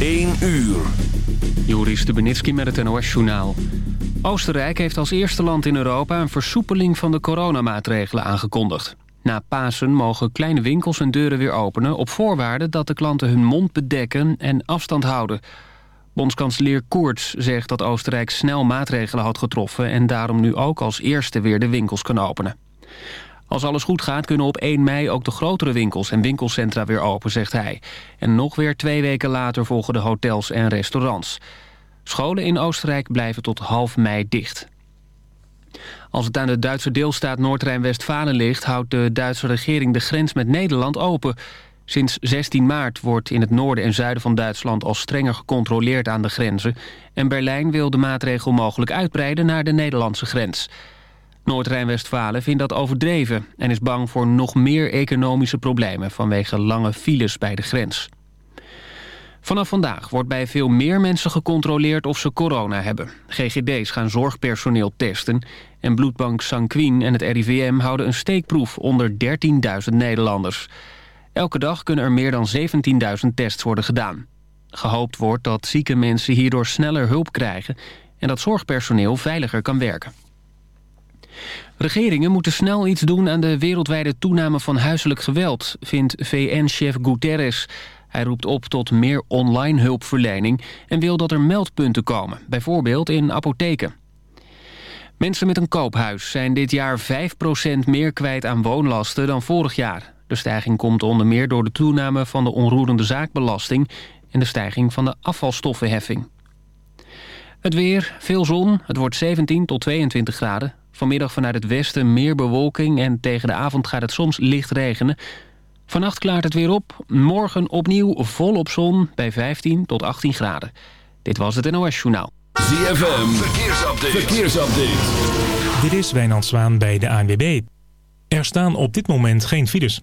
1 uur. Joris Stubenitski met het NOS-journaal. Oostenrijk heeft als eerste land in Europa een versoepeling van de coronamaatregelen aangekondigd. Na Pasen mogen kleine winkels hun deuren weer openen... op voorwaarde dat de klanten hun mond bedekken en afstand houden. Bondskanselier Koerts zegt dat Oostenrijk snel maatregelen had getroffen... en daarom nu ook als eerste weer de winkels kan openen. Als alles goed gaat kunnen op 1 mei ook de grotere winkels en winkelcentra weer open, zegt hij. En nog weer twee weken later volgen de hotels en restaurants. Scholen in Oostenrijk blijven tot half mei dicht. Als het aan de Duitse deelstaat Noord-Rijn-Westfalen ligt... houdt de Duitse regering de grens met Nederland open. Sinds 16 maart wordt in het noorden en zuiden van Duitsland... al strenger gecontroleerd aan de grenzen. En Berlijn wil de maatregel mogelijk uitbreiden naar de Nederlandse grens. Noord-Rijn-Westfalen vindt dat overdreven... en is bang voor nog meer economische problemen... vanwege lange files bij de grens. Vanaf vandaag wordt bij veel meer mensen gecontroleerd of ze corona hebben. GGD's gaan zorgpersoneel testen... en bloedbank Sanquin en het RIVM houden een steekproef onder 13.000 Nederlanders. Elke dag kunnen er meer dan 17.000 tests worden gedaan. Gehoopt wordt dat zieke mensen hierdoor sneller hulp krijgen... en dat zorgpersoneel veiliger kan werken. Regeringen moeten snel iets doen aan de wereldwijde toename van huiselijk geweld... vindt VN-chef Guterres... Hij roept op tot meer online hulpverlening en wil dat er meldpunten komen, bijvoorbeeld in apotheken. Mensen met een koophuis zijn dit jaar 5% meer kwijt aan woonlasten dan vorig jaar. De stijging komt onder meer door de toename van de onroerende zaakbelasting en de stijging van de afvalstoffenheffing. Het weer, veel zon, het wordt 17 tot 22 graden. Vanmiddag vanuit het westen meer bewolking en tegen de avond gaat het soms licht regenen. Vannacht klaart het weer op. Morgen opnieuw volop zon bij 15 tot 18 graden. Dit was het NOS Journaal. ZFM, verkeersupdate. verkeersupdate. Dit is Wijnand Zwaan bij de ANWB. Er staan op dit moment geen files.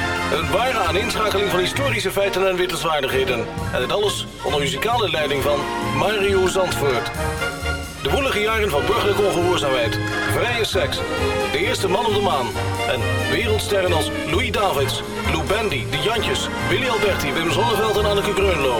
Een ware aaninschakeling van historische feiten en wittelswaardigheden. En dit alles onder muzikale leiding van Mario Zandvoort. De woelige jaren van burgerlijke ongehoorzaamheid, vrije seks, de eerste man op de maan en wereldsterren als Louis Davids, Lou Bendy, De Jantjes, Willy Alberti, Wim Zonneveld en Anneke Greunlo.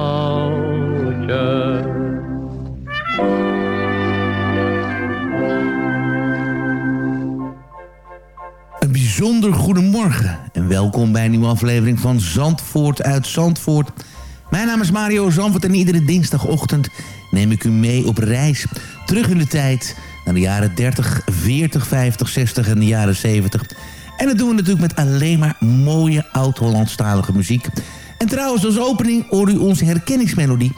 Bijzonder goedemorgen en welkom bij een nieuwe aflevering van Zandvoort uit Zandvoort. Mijn naam is Mario Zandvoort en iedere dinsdagochtend neem ik u mee op reis. Terug in de tijd naar de jaren 30, 40, 50, 60 en de jaren 70. En dat doen we natuurlijk met alleen maar mooie oud-Hollandstalige muziek. En trouwens als opening hoor u onze herkenningsmelodie.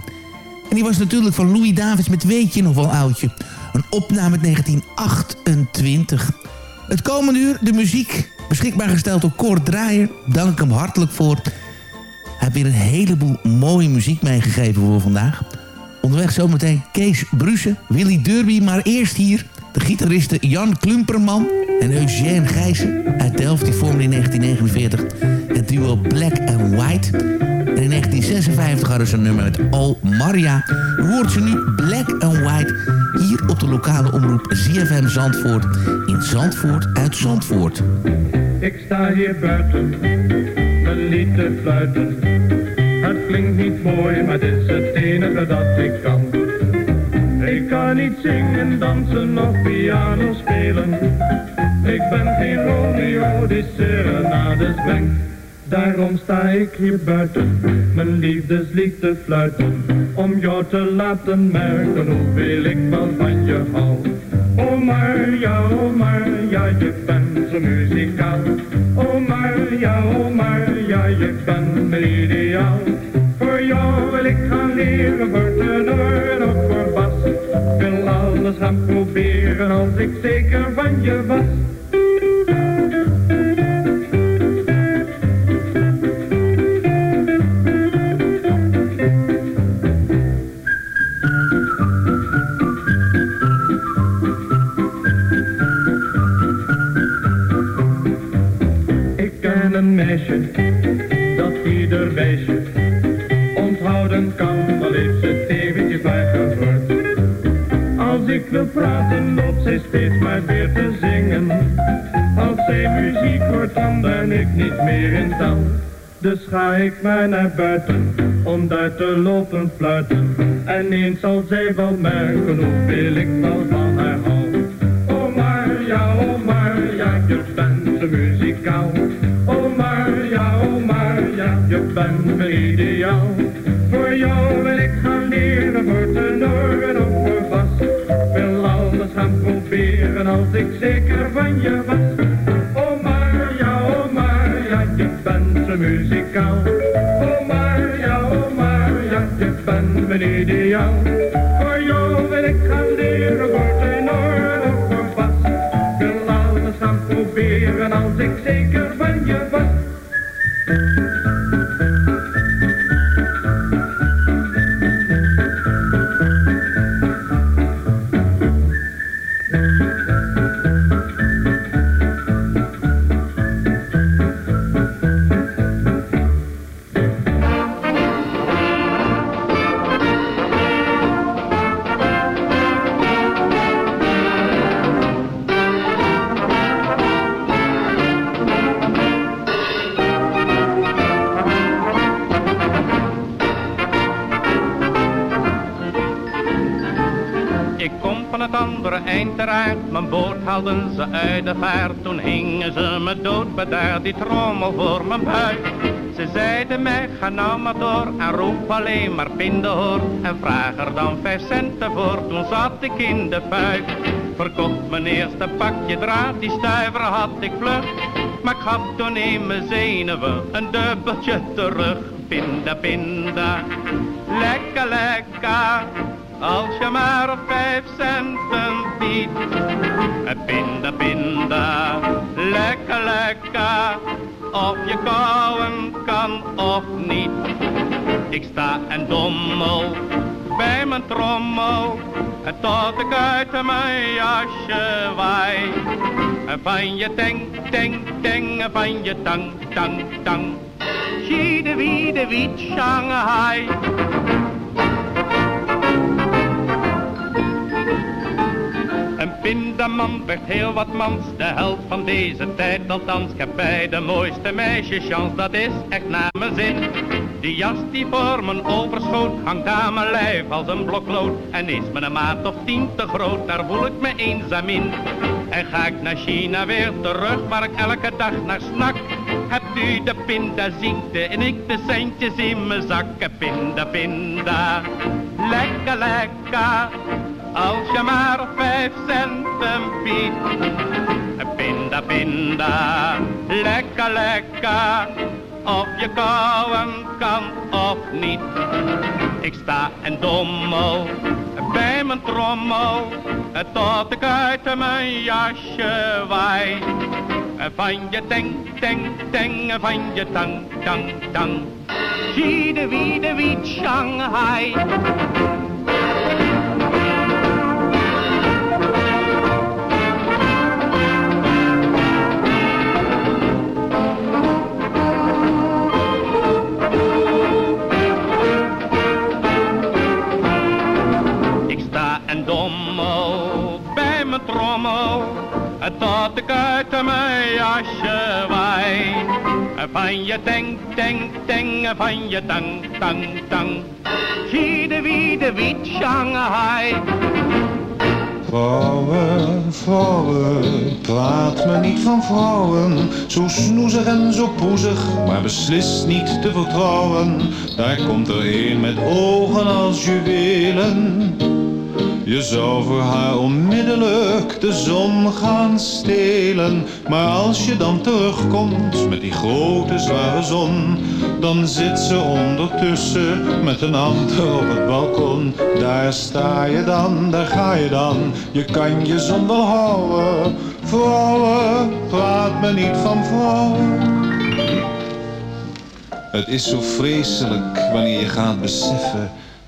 En die was natuurlijk van Louis Davids met Weet je nog wel oudje. Een opname uit 1928. Het komende uur de muziek, beschikbaar gesteld door Kort Draaier. Dank hem hartelijk voor. Hij heeft weer een heleboel mooie muziek meegegeven voor vandaag. Onderweg zometeen Kees Bruse, Willy Derby, maar eerst hier... de gitaristen Jan Klumperman en Eugène Gijssen uit Delft. Die vormden in 1949 het duo Black and White... In 1956 hadden ze een nummer met Oh Maria. U hoort ze nu Black and White hier op de lokale omroep ZFM Zandvoort. In Zandvoort uit Zandvoort. Ik sta hier buiten, mijn lied te fluiten. Het klinkt niet mooi, maar het is het enige dat ik kan. Ik kan niet zingen, dansen of piano spelen. Ik ben geen Romeo die serenades brengt. Daarom sta ik hier buiten, mijn liefdeslied te fluiten. Om jou te laten merken hoeveel ik wel van je hou. Oh Maria, oh Maria, je bent zo muzikaal. Oh Maria, oh Maria, je bent mijn ideaal. Voor jou wil ik gaan leren, voor tenor en ook voor bas. Ik wil alles gaan proberen als ik zeker van je was. Wil praten, loopt zij steeds maar weer te zingen. Als zij muziek hoort, dan ben ik niet meer in touw. Dus ga ik maar naar buiten, om daar te lopen fluiten. En eens zal zij wel merken hoeveel ik wel van haar hou. Oh Marja, oh Marja, je bent zo muzikaal. Oh Marja, oh Marja, je bent mijn ideaal. Voor jou wil ik gaan leren, voor tenoren of voor gaan proberen als ik zeker van je was. Oh Marja, oh Marja, je bent zo muzikaal. Oh Marja, oh Marja, je bent mijn ideaal. Voor jou wil ik gaan leren, voor tenoren of voor bas. Wil alles proberen als ik zeker mijn boot haalden ze uit de vaart. Toen hingen ze me dood bedaard, die trommel voor mijn buik. Ze zeiden mij, ga nou maar door en roep alleen maar pindehoor. En vraag er dan vijf centen voor, toen zat ik in de fuik. Verkocht mijn eerste pakje draad, die stuiver had ik vlug. Maar ik gaf toen in mijn zenuwen een dubbeltje terug. Pinda, pinda, lekker, lekker. Als je maar vijf centen biedt. Pinda, pinda, lekker, lekker. Of je kouwen kan of niet. Ik sta en dommel bij mijn trommel. Tot ik uit mijn jasje waai. Van je teng, teng, teng, van je tang, tang, tang. Schiede, wiede, wiet, Shanghai. Een pindaman werd heel wat mans, de held van deze tijd althans. Ik heb bij de mooiste meisjes chance, dat is echt naar mijn zin. Die jas die voor mijn overschoot, hangt aan mijn lijf als een blok lood. En is me een maat of tien te groot, daar voel ik me eenzaam in. En ga ik naar China weer terug, waar ik elke dag naar snak. Hebt u de pindaziekte en ik de centjes in mijn zak. Pinda, pinda, lekker, lekker. Als je maar vijf centen biedt. Pinda, pinda, lekker, lekker. Of je kouwen kan of niet. Ik sta en dommel bij mijn trommel. Tot ik uit mijn jasje waai. Van je teng, teng, teng, van je tang, tang, tang. Zie de wie de wiet Shanghai. Tot ik uit mijn jasje waai. Van je teng, teng, teng, van je tang, tang, tang. Zie de wie de wiet Shanghai. Vrouwen, vrouwen, praat me niet van vrouwen. Zo snoezig en zo poezig, maar beslist niet te vertrouwen. Daar komt er een met ogen als juwelen. Je zou voor haar onmiddellijk de zon gaan stelen. Maar als je dan terugkomt met die grote zware zon, dan zit ze ondertussen met een ander op het balkon. Daar sta je dan, daar ga je dan, je kan je zon wel houden. Vrouwen, praat me niet van vrouwen. Het is zo vreselijk wanneer je gaat beseffen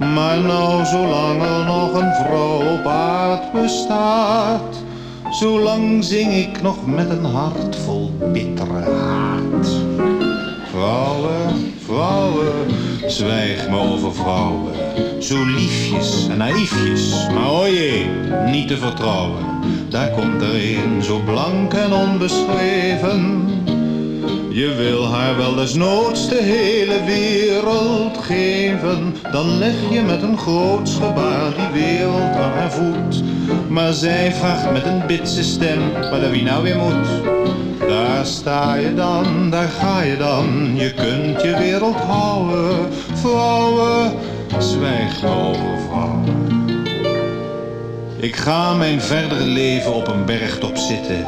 Maar nou, zolang er nog een vrouw op aard bestaat, zolang zing ik nog met een hart vol bittere haat. Vrouwen, vrouwen, zwijg me over vrouwen. Zo liefjes en naïefjes, maar o niet te vertrouwen. Daar komt er een zo blank en onbeschreven. Je wil haar wel desnoods de hele wereld geven. Dan leg je met een groots gebaar die wereld aan haar voet. Maar zij vraagt met een bitse stem, waar de wie nou weer moet. Daar sta je dan, daar ga je dan, je kunt je wereld houden. Vrouwen, zwijg over vrouwen. Ik ga mijn verdere leven op een bergtop zitten.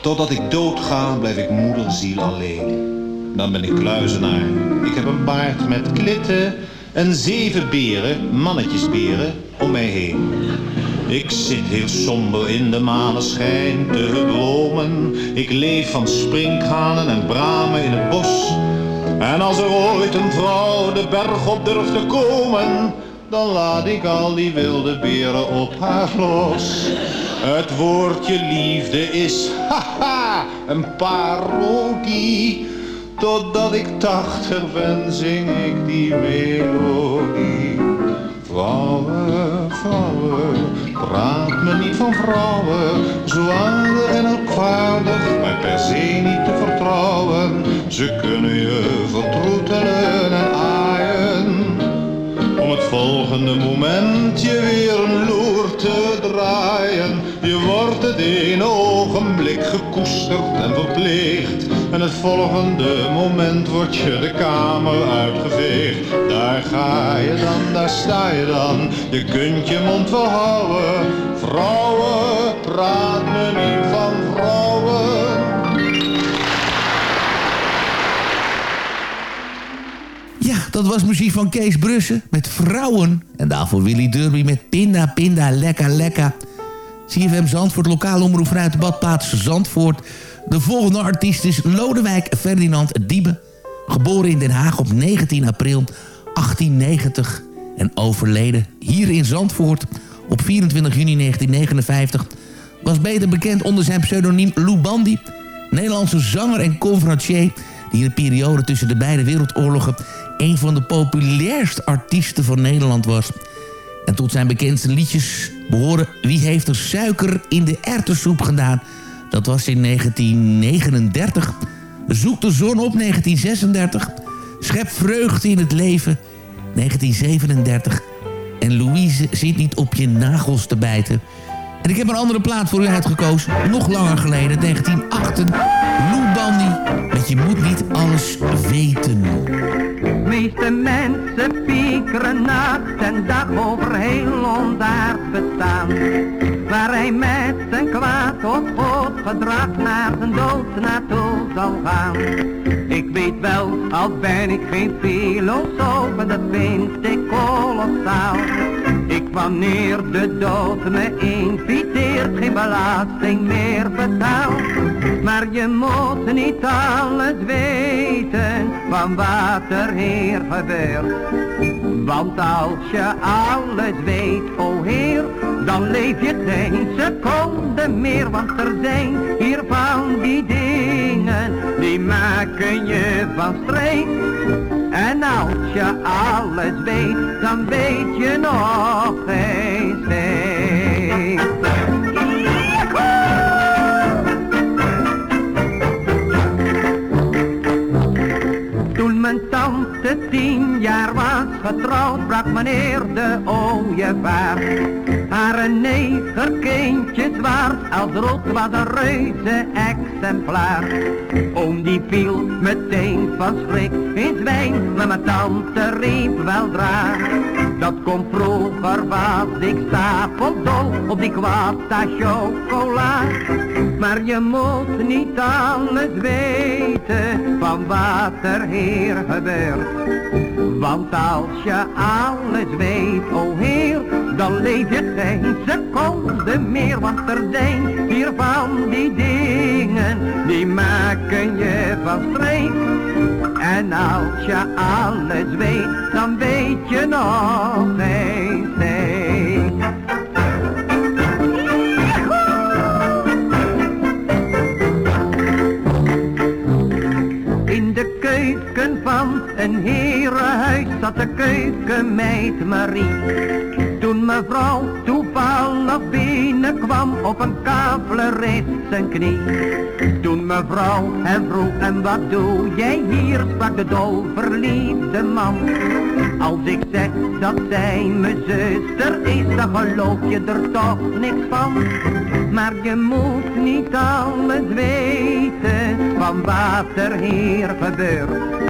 Totdat ik doodga, blijf ik moederziel alleen. Dan ben ik kluizenaar. Ik heb een baard met klitten en zeven beren, mannetjesberen, om mij heen. Ik zit heel somber in de maneschijn te dromen. Ik leef van sprinkhanen en bramen in het bos. En als er ooit een vrouw de berg op durft te komen, dan laat ik al die wilde beren op haar los. Het woordje liefde is, haha, een parodie. Totdat ik tachtig ben, zing ik die melodie. Vrouwen, vrouwen, praat me niet van vrouwen. Zo aardig en opvaardig, maar per se niet te vertrouwen. Ze kunnen je vertroetelen en aaien. Om het volgende moment je weer een loer te draaien. Je wordt het ene ogenblik gekoesterd en verpleegd. En het volgende moment wordt je de kamer uitgeveegd. Daar ga je dan, daar sta je dan. Je kunt je mond wel houden. Vrouwen, praat me niet van vrouwen. Ja, dat was muziek van Kees Brussen met Vrouwen. En daarvoor Willy Derby met Pinda, Pinda, Lekka, Lekka. CFM Zandvoort, lokale omroep vanuit de Zandvoort. De volgende artiest is Lodewijk Ferdinand Diebe. Geboren in Den Haag op 19 april 1890 en overleden hier in Zandvoort op 24 juni 1959... was beter bekend onder zijn pseudoniem Lou Bandy... Nederlandse zanger en conferencier... die in de periode tussen de beide wereldoorlogen... een van de populairste artiesten van Nederland was... En tot zijn bekendste liedjes behoren Wie heeft er suiker in de erwtensoep gedaan? Dat was in 1939. Zoek de zon op 1936. Schep vreugde in het leven 1937. En Louise zit niet op je nagels te bijten. En ik heb een andere plaat voor u uitgekozen. Nog langer geleden, 1908. Lou Bandy met Je moet niet alles weten. Meeste mensen piekeren nacht en dag over heel ondaard bestaan. Waar hij met zijn kwaad goed gedrag naar zijn dood naartoe zal gaan. Ik weet wel, al ben ik geen filosoof, en dat vind ik kolossaal. Ik wanneer de dood me inviteert, geen belasting meer betaal. Maar je moet niet alles weten van wat er hier gebeurt. Want als je alles weet, o Heer, dan leef je geen seconde meer. Want er zijn hier van die dingen, die maken je van streek. En als je alles weet, dan weet je nog geen steek. Getrouwd, brak meneer de ooievaar. Haar negerkindje zwaar, als rood was een reuze exemplaar. Oom die viel meteen van schrik in zwijn, maar mijn tante riep weldra. Dat komt vroeger was ik stapeldol op die kwata chocola. Maar je moet niet alles weten van wat er hier gebeurt. Want als je alles weet, o Heer, dan leef je geen seconde meer. Want er zijn hier van die dingen, die maken je van streek. En als je alles weet, dan weet je nog geen steek. In de keuken van een herenhuis zat de keukenmeid Marie. Toen mevrouw toevallig binnenkwam op een kavler zijn knie. Toen mevrouw hem vroeg en wat doe jij hier, sprak de dolverliefde man. Als ik zeg dat zij mijn zuster is, dan geloof je er toch niks van. Maar je moet niet alles weten van wat er hier gebeurt.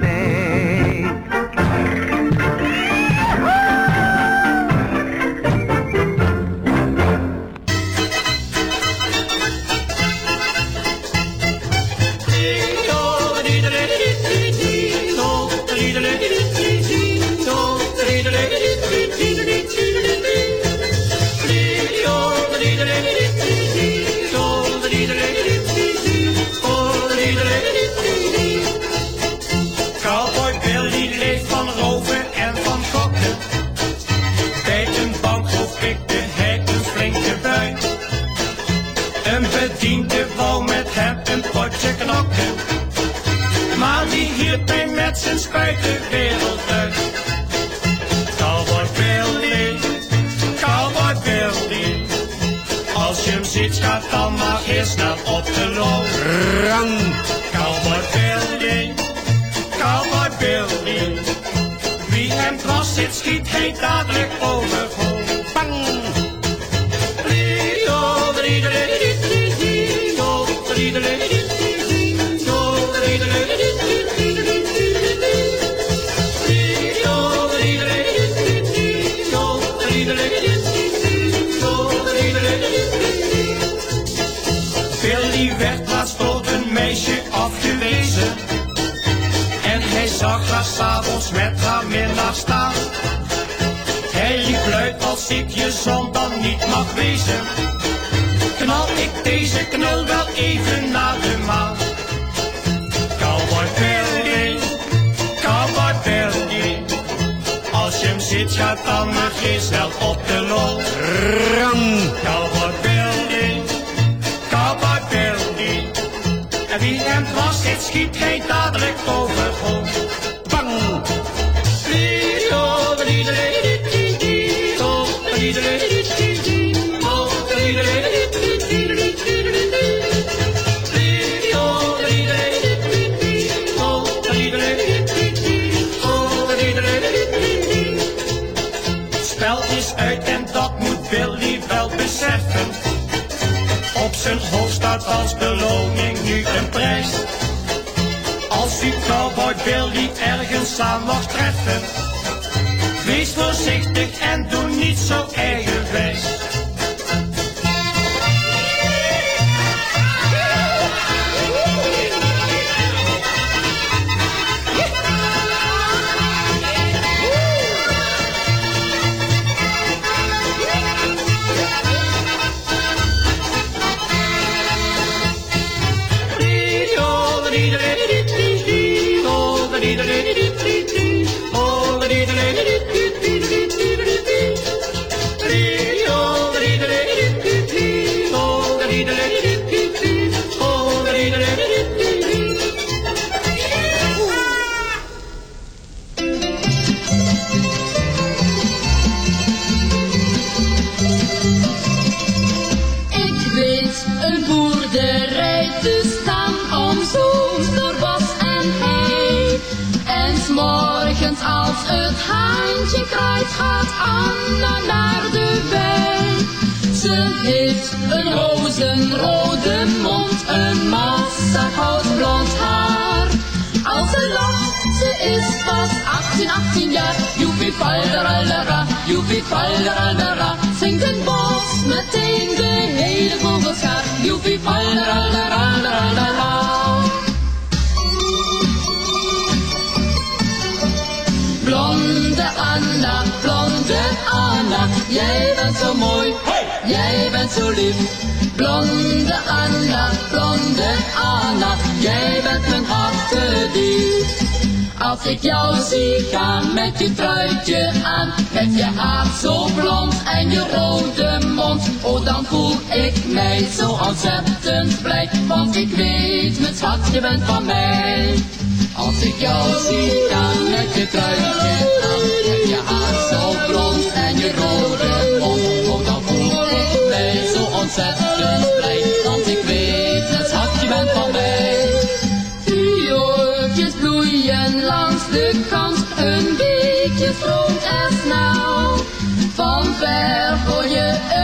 zijn spuit de wereld uit. Cowboy Billy, Cowboy Billy. Als je hem ziet, gaat dan maar heel snel op de loop. Rang! Cowboy Billy, Cowboy Billy. Wie hem dwars zit, schiet hij dadelijk overhoop. Ik je zon dan niet mag wezen. Knal ik deze knul wel even naar de maan. Cowboy Billy, Cowboy Billy. Als je hem ziet, gaat dan maar geen snel op de lol. Ram! Cowboy Billy, Cowboy Billy. En wie hem dwars zit, schiet hij dadelijk overhoop. Als beloning nu een prijs. Als u cowboy Billy ergens aan mag treffen. Wees voorzichtig en Joepie falderaldera, joepie falderaldera. Zingt een bos meteen de hele vogelschaar. Joepie falderalderalderaldera. Blonde Anna, blonde Anna, jij bent zo mooi, jij bent zo lief. Blonde Anna, blonde Anna, jij bent mijn hartedief. Als ik jou zie gaan met je truitje aan, met je haar zo blond en je rode mond, oh dan voel ik mij zo ontzettend blij, want ik weet, mijn schat, je bent van mij. Als ik jou zie gaan met je truitje aan, met je haar zo blond en je rode mond, oh dan voel ik mij zo ontzettend blij, want ik weet, mijn schat, je bent van mij.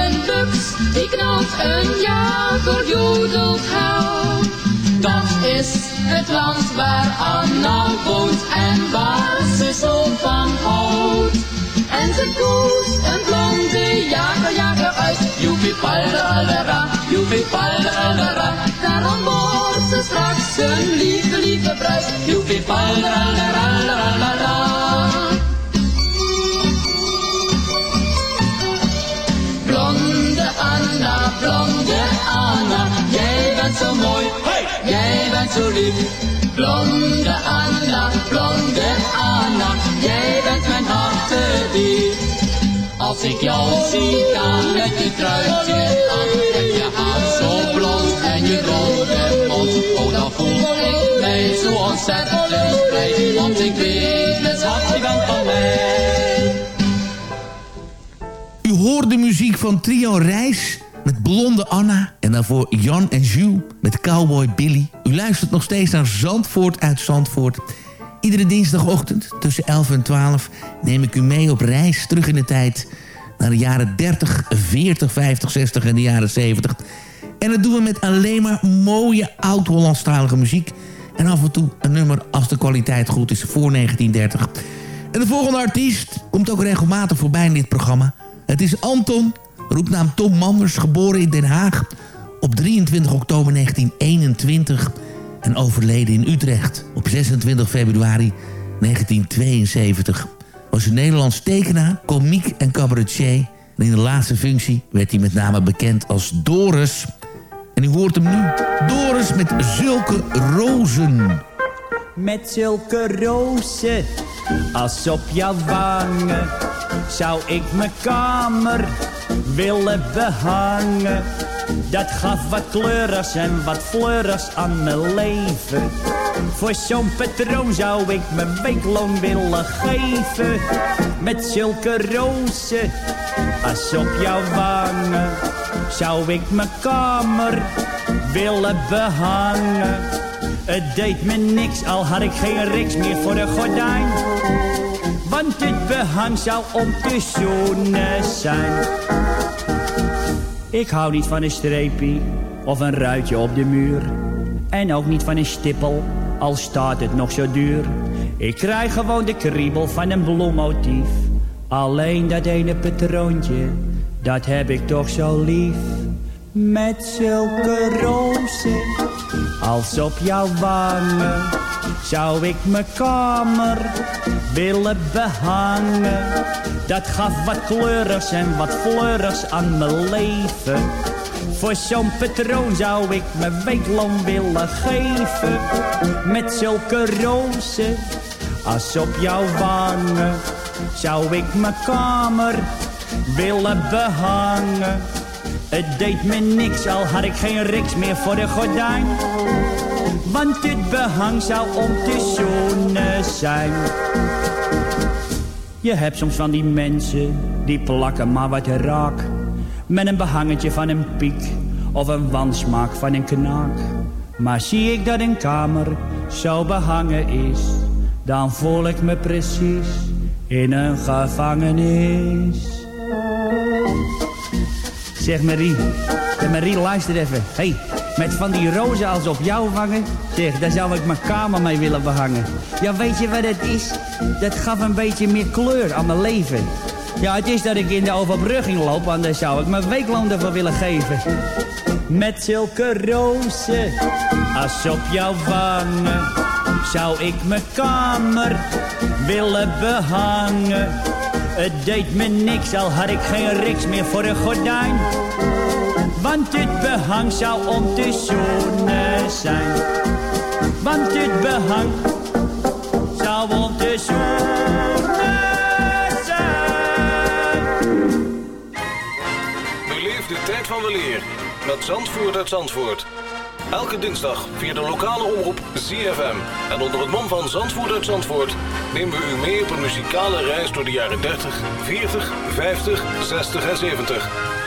Een buks, die knalt een jager. Dat is het land waar Anna woont en waar ze zo van houdt. En ze koest een blonde jager, jager uit. Joepie palderaldera, joepie palderaldera. Daarom wordt ze straks een lieve, lieve bruid. Joepie palderalderalderalera. Blonde Anna, blonde Anna, jij bent zo mooi, jij bent zo lief. Blonde Anna, blonde Anna, jij bent mijn hartedief. Als ik jou zie gaan met je truitje aan, met je haar zo blond en je rode mond, oh dan voel ik mij zo ontzettend blij, want ik weet, het schat, je bent van mij. U hoort de muziek van Trio Reis met Blonde Anna. En daarvoor Jan en Jules met Cowboy Billy. U luistert nog steeds naar Zandvoort uit Zandvoort. Iedere dinsdagochtend tussen 11 en 12 neem ik u mee op reis terug in de tijd... naar de jaren 30, 40, 50, 60 en de jaren 70. En dat doen we met alleen maar mooie oud-Hollandstalige muziek... en af en toe een nummer als de kwaliteit goed is voor 1930... En de volgende artiest komt ook regelmatig voorbij in dit programma. Het is Anton, roepnaam Tom Manders, geboren in Den Haag op 23 oktober 1921 en overleden in Utrecht op 26 februari 1972. Was een Nederlands tekenaar, komiek en cabaretier. En in de laatste functie werd hij met name bekend als Doris. En u hoort hem nu. Doris met zulke rozen. Met zulke rozen als op jouw wangen zou ik mijn kamer willen behangen. Dat gaf wat kleurigs en wat fleurigs aan mijn leven. Voor zo'n patroon zou ik mijn weekloon willen geven. Met zulke rozen als op jouw wangen zou ik mijn kamer willen behangen. Het deed me niks, al had ik geen riks meer voor de gordijn. Want dit behang zou om te zijn. Ik hou niet van een streepje of een ruitje op de muur. En ook niet van een stippel, al staat het nog zo duur. Ik krijg gewoon de kriebel van een bloemmotief. Alleen dat ene patroontje, dat heb ik toch zo lief. Met zulke rozen als op jouw wangen zou ik mijn kamer willen behangen. Dat gaf wat kleurigs en wat fleurigs aan mijn leven. Voor zo'n patroon zou ik mijn weekloon willen geven. Met zulke rozen als op jouw wangen zou ik mijn kamer willen behangen. Het deed me niks, al had ik geen riks meer voor de gordijn. Want dit behang zou om te zoenen zijn. Je hebt soms van die mensen, die plakken maar wat raak. Met een behangetje van een piek, of een wansmaak van een knaak. Maar zie ik dat een kamer zo behangen is, dan voel ik me precies in een gevangenis. Zeg Marie, zeg Marie, luister even. hey, met van die rozen als op jou vangen, zeg, daar zou ik mijn kamer mee willen behangen. Ja, weet je wat het is? Dat gaf een beetje meer kleur aan mijn leven. Ja, het is dat ik in de overbrugging loop, anders zou ik mijn weekloon ervoor willen geven. Met zulke rozen als op jouw wangen, zou ik mijn kamer willen behangen. Het deed me niks, al had ik geen riks meer voor een gordijn. Want dit behang zou om zoenen zijn. Want dit behang zou om te zoenen zijn. Beleef de tijd van weleer met Zandvoort uit Zandvoort. Elke dinsdag via de lokale omroep ZFM. En onder het mom van Zandvoort uit Zandvoort nemen we u mee op een muzikale reis door de jaren 30, 40, 50, 60 en 70.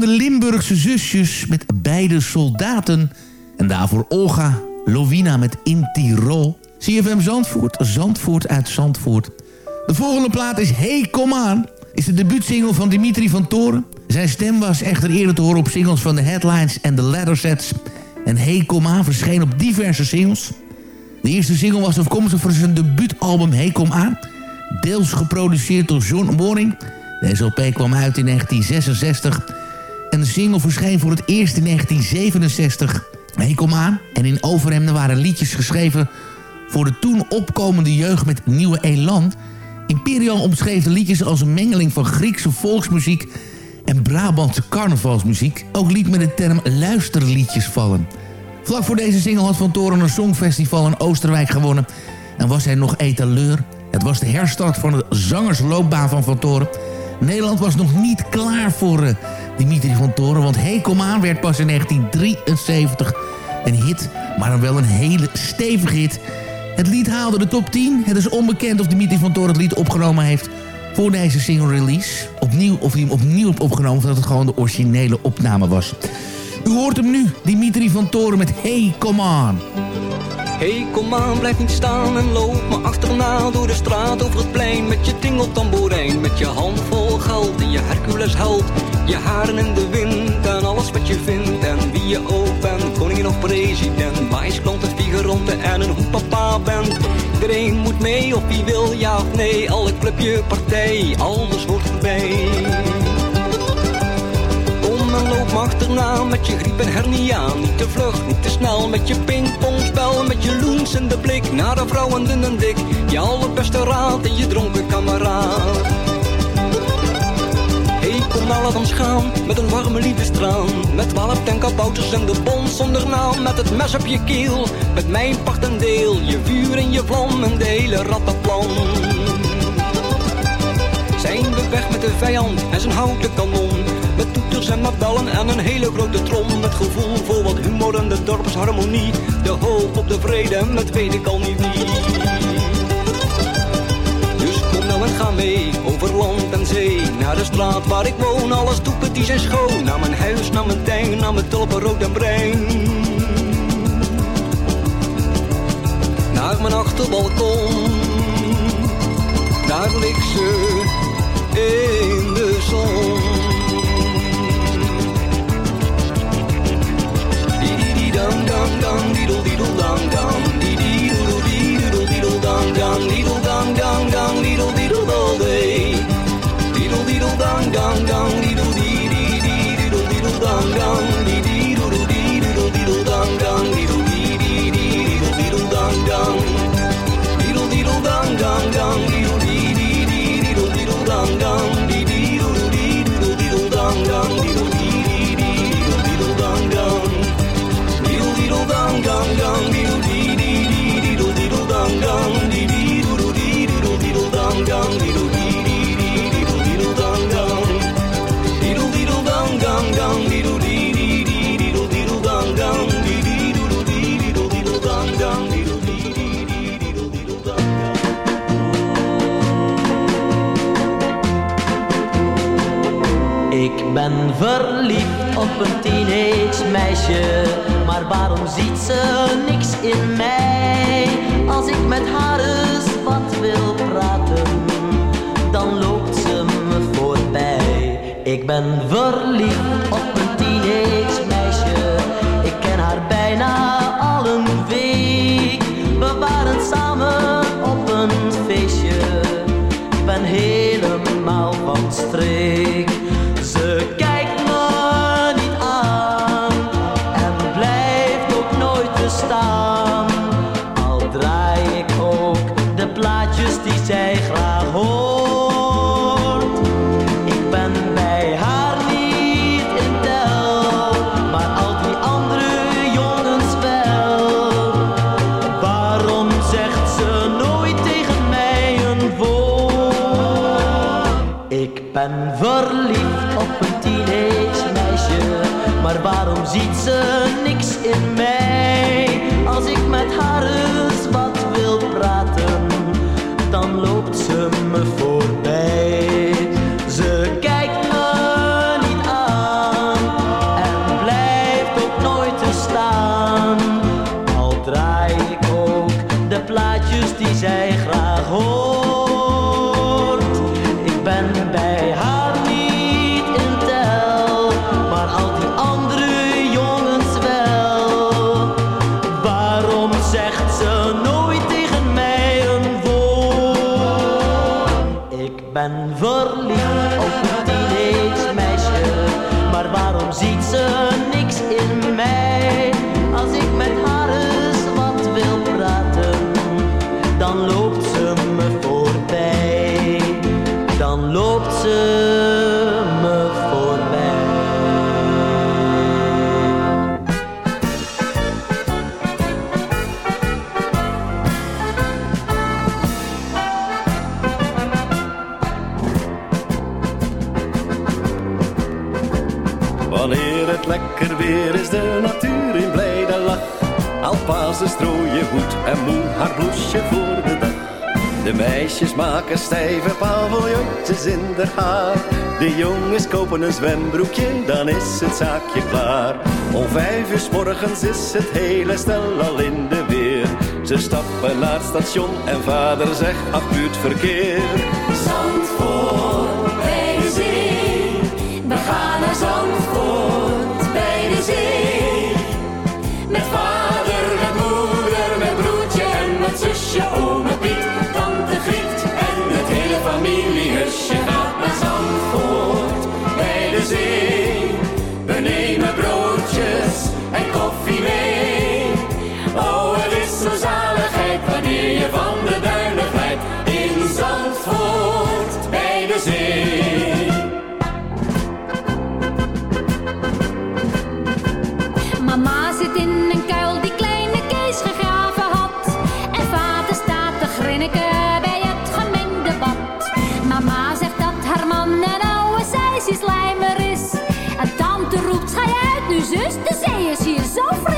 De Limburgse zusjes met beide soldaten. En daarvoor Olga Lovina met In Tirol. CFM Zandvoort, Zandvoort uit Zandvoort. De volgende plaat is Hey Kom Aan. Is de debuutsingle van Dimitri van Toren. Zijn stem was echter eerder te horen op singles van de Headlines en de Leathersets. En Hey Kom Aan verscheen op diverse singles. De eerste single was afkomstig voor zijn debuutalbum Hey Kom Aan. Deels geproduceerd door John Warning. Deze LP kwam uit in 1966. En de single verscheen voor het eerst in 1967. Hey, kom aan. En in Overhemden waren liedjes geschreven... voor de toen opkomende jeugd met nieuwe elan. Imperial omschreef de liedjes als een mengeling van Griekse volksmuziek... en Brabantse carnavalsmuziek. Ook liet men de term luisterliedjes vallen. Vlak voor deze single had Van Toren een songfestival in Oosterwijk gewonnen... en was hij nog etaleur. Het was de herstart van de zangersloopbaan van Van Toren... Nederland was nog niet klaar voor eh, Dimitri van Toren... want Hey Kom Aan werd pas in 1973 een hit... maar dan wel een hele stevige hit. Het lied haalde de top 10. Het is onbekend of Dimitri van Toren het lied opgenomen heeft... voor deze single release. Opnieuw, of hij hem opnieuw opgenomen... of dat het gewoon de originele opname was. U hoort hem nu, Dimitri van Toren met Hey Come On. Hey, kom aan, blijf niet staan en loop me achterna door de straat over het plein met je tingeltamboerijn, met je hand vol geld en je Hercules held, je haren in de wind en alles wat je vindt en wie je ook bent, koningin of president, wijsklant, het figuranten en een hoe papa bent. Iedereen moet mee of wie wil ja of nee, alle clubje partij, alles hoort erbij. En loop me achterna met je griep en hernia. Niet te vlug, niet te snel met je pingpongspel. Met je loens in de blik naar de vrouwen dun en dik. Je allerbeste raad en je dronken kameraad. Hey, kom nou laat ons gaan met een warme liefdestraan. Met twaalf tenkabouters en de bond zonder naam. Met het mes op je keel, met mijn pacht en deel. Je vuur en je vlam en de hele rattenplan. Zijn we weg met de vijand en zijn houten kanon. Toeters en en een hele grote trom. Met gevoel voor wat humor en de dorpsharmonie. De hoop op de vrede met weet ik al niet wie. Dus kom nou en ga mee over land en zee. Naar de straat waar ik woon, alles doepeties en schoon. Naar mijn huis, naar mijn tuin, naar mijn tulpen rood en bruin. Naar mijn achterbalkon, daar ligt ze in de zon. dum dum dum deedle deedle dum dum. Dee dee doodle dee doodle deedle dum dum. Deedle dum dum dum deedle deedle all day deedle deedle dum dum dum deedle dee dee deedle deedle dum dum. Verliefd op een teenage meisje, maar waarom ziet ze niks in mij? Als ik met haar eens wat wil praten, dan loopt ze me voorbij. Ik ben verliefd op een teenage meisje, ik ken haar bijna al een week. We waren samen op een feestje, ik ben helemaal van streek. ben verliefd. Op een teenage meisje, maar waarom ziet ze ze strooien goed en moe haar bloesje voor de dag. De meisjes maken stijve paviljoentjes in de haar. De jongens kopen een zwembroekje, dan is het zaakje klaar. Om vijf uur morgens is het hele stel al in de weer. Ze stappen naar het station en vader zegt, ach, buurtverkeer. verkeer. zusje, ome Piet, tante Griet en het hele familiehuisje gaat naar Zandvoort bij de zee. We nemen broodjes en koffie mee. Oh, het is zo zaligheid wanneer je van de duinen glijdt in Zandvoort bij de zee. zus, de zee is hier zo vlug.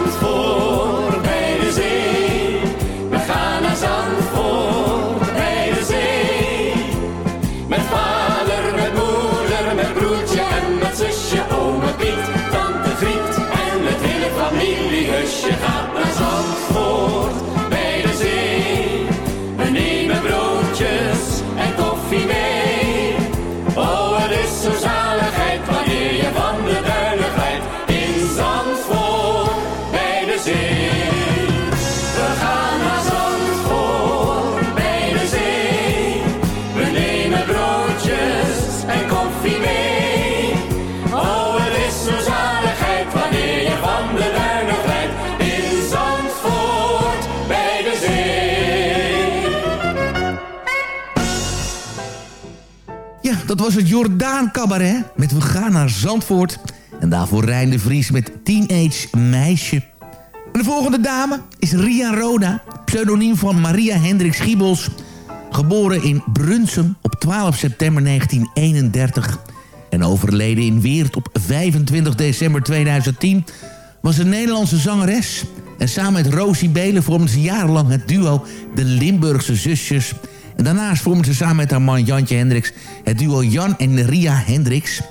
Familiehusje was het Jordaan Cabaret met We gaan naar Zandvoort. En daarvoor Rijn de Vries met Teenage Meisje. De volgende dame is Ria Roda, pseudoniem van Maria Hendrik Schiebels. Geboren in Brunsum op 12 september 1931 en overleden in Weert op 25 december 2010... was een Nederlandse zangeres. En samen met Rosie Belen vormden ze jarenlang het duo De Limburgse Zusjes... Daarnaast vormden ze samen met haar man Jantje Hendricks... het duo Jan en Ria Hendricks.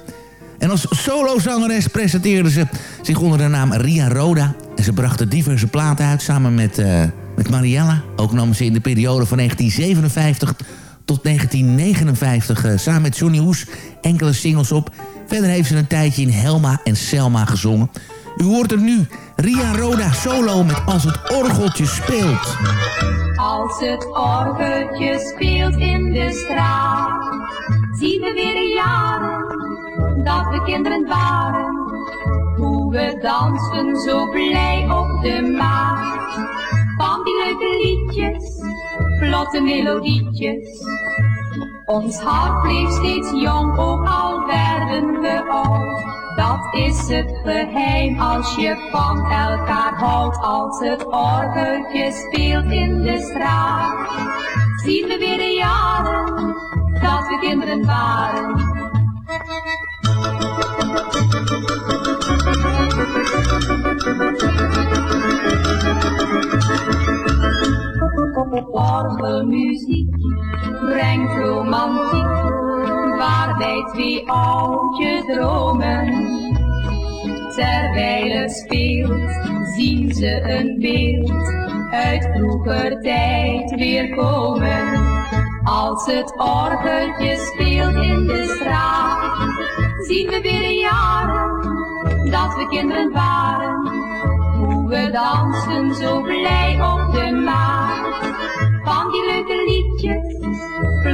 En als solozangeres presenteerde ze zich onder de naam Ria Roda. En ze brachten diverse platen uit samen met, eh, met Mariella. Ook nam ze in de periode van 1957 tot 1959 eh, samen met Johnny Hoes enkele singles op. Verder heeft ze een tijdje in Helma en Selma gezongen. U hoort er nu Ria Roda solo met Als het orgeltje speelt. Als het orgeltje speelt in de straat, zien we weer de jaren dat we kinderen waren. Hoe we dansten zo blij op de maat. Van die leuke liedjes, vlotte melodietjes. Ons hart bleef steeds jong, ook al werden we oud. Dat is het geheim als je van elkaar houdt. Als het orgeltje speelt in de straat, zien we weer de jaren dat we kinderen waren. Orgelmuziek romantiek, waarbij twee oudjes dromen. Terwijl het speelt, zien ze een beeld uit vroeger tijd weer komen. Als het orgeltje speelt in de straat, zien we weer de jaren dat we kinderen waren. Hoe we dansen zo blij op de maat. Van die leuke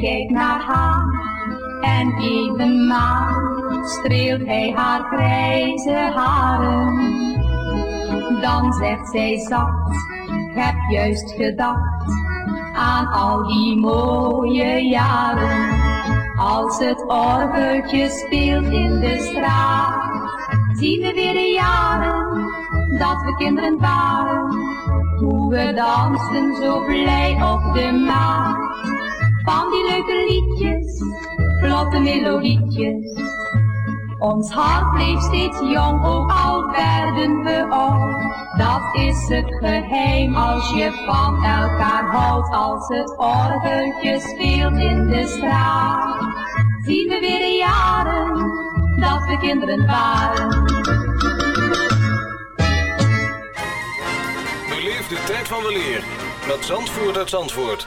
Kijkt naar haar en even maar streelt hij haar grijze haren. Dan zegt zij zacht, ik heb juist gedacht aan al die mooie jaren. Als het orgeltje speelt in de straat, zien we weer de jaren dat we kinderen waren. Hoe we dansten zo blij op de maat. Van die leuke liedjes, vlotte melodietjes. Ons hart bleef steeds jong, ook al werden we oud. Dat is het geheim als je van elkaar houdt. Als het orgeltje speelt in de straat, zien we weer de jaren dat we kinderen waren. Beleef de tijd van de leer met Zandvoort uit Zandvoort.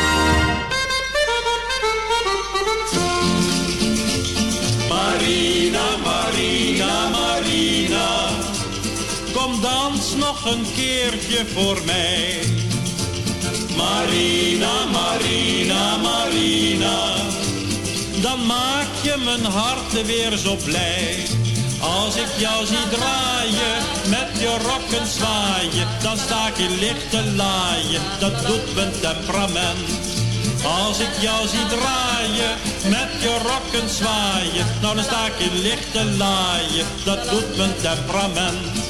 Marina, Marina, Marina, kom dans nog een keertje voor mij. Marina, Marina, Marina, dan maak je mijn hart weer zo blij. Als ik jou zie draaien, met je rokken zwaaien, dan sta ik in lichte laaien, dat doet mijn temperament. Als ik jou zie draaien, met je rokken zwaaien, nou dan sta ik in lichte laaien, dat doet mijn temperament.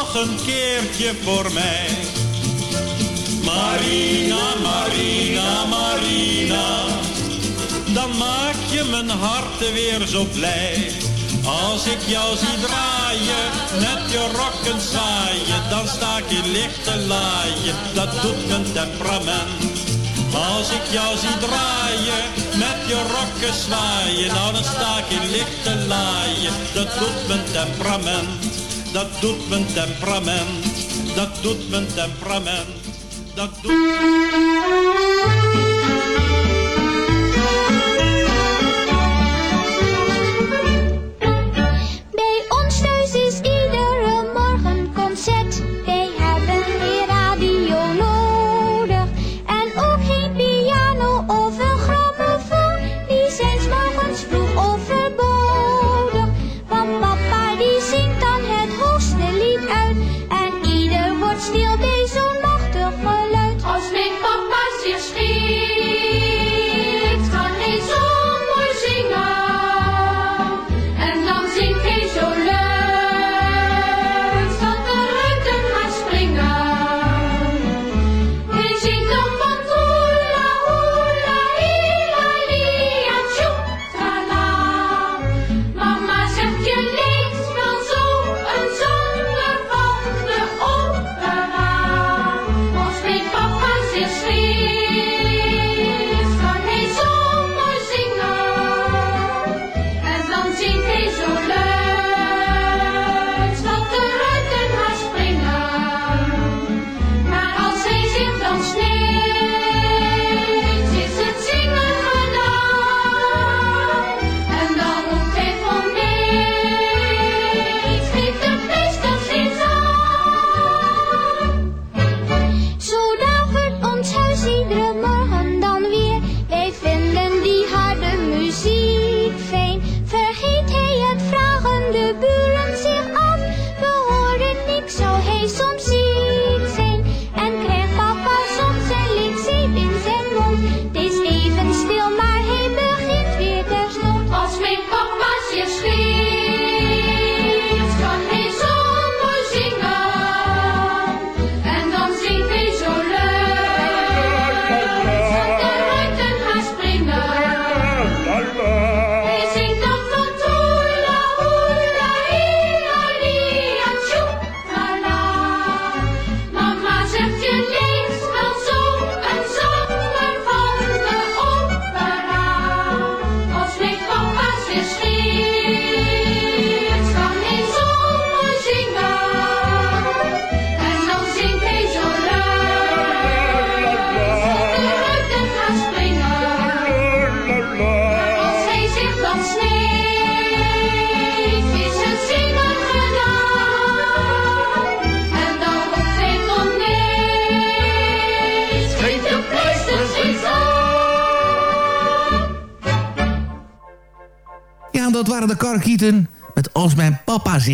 Nog een keertje voor mij. Marina, Marina, Marina, dan maak je mijn hart weer zo blij. Als ik jou zie draaien, met je rokken zwaaien, dan sta ik in lichte laaien, dat doet mijn temperament. Als ik jou zie draaien, met je rokken zwaaien, nou dan sta ik in lichte laaien, dat doet mijn temperament. Dat doet mijn temperament, dat doet mijn temperament, dat doet...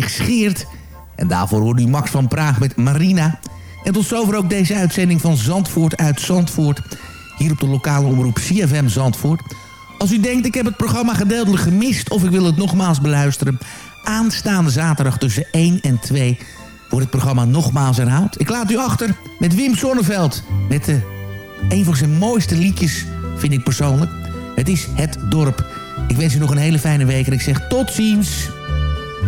zich scheert. En daarvoor hoorde u Max van Praag met Marina. En tot zover ook deze uitzending van Zandvoort uit Zandvoort. Hier op de lokale omroep CFM Zandvoort. Als u denkt ik heb het programma gedeeltelijk gemist... of ik wil het nogmaals beluisteren... aanstaande zaterdag tussen 1 en 2 wordt het programma nogmaals herhaald. Ik laat u achter met Wim Sonneveld. Met de, een van zijn mooiste liedjes, vind ik persoonlijk. Het is Het Dorp. Ik wens u nog een hele fijne week en ik zeg tot ziens.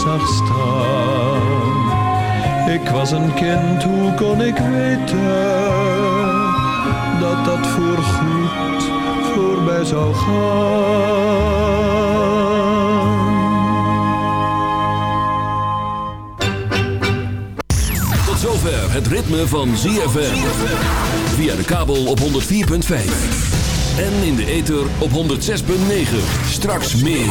zag staan. Ik was een kind, hoe kon ik weten dat dat voorgoed voorbij zou gaan? Tot zover het ritme van ZFM. Via de kabel op 104.5. En in de ether op 106.9. Straks meer.